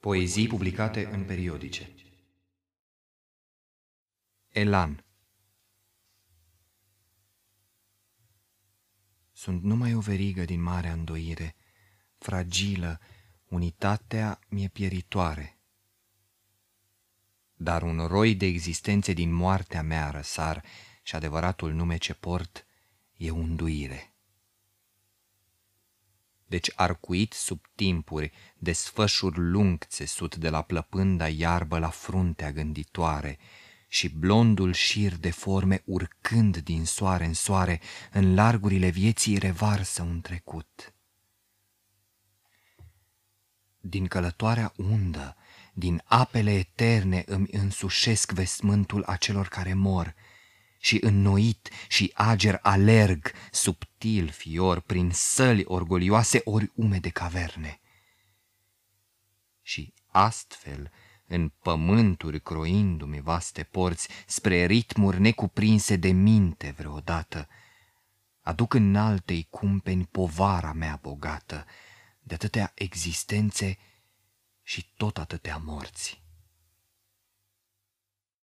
Poezii publicate în periodice Elan Sunt numai o verigă din marea îndoire, fragilă, unitatea mi-e pieritoare. Dar un roi de existențe din moartea mea răsar și adevăratul nume ce port e unduire. Deci arcuit sub timpuri, desfășur lung țesut de la plăpânda iarbă la fruntea gânditoare, și blondul șir de forme urcând din soare în soare, în largurile vieții revarsă un trecut. Din călătoarea undă, din apele eterne îmi însușesc vestmântul acelor care mor, și înnoit și ager alerg, subtil fior, prin săli orgolioase ori umede caverne. Și astfel, în pământuri croindu-mi vaste porți, spre ritmuri necuprinse de minte vreodată, aduc în altei cumpeni povara mea bogată, de atâtea existențe și tot atâtea morți.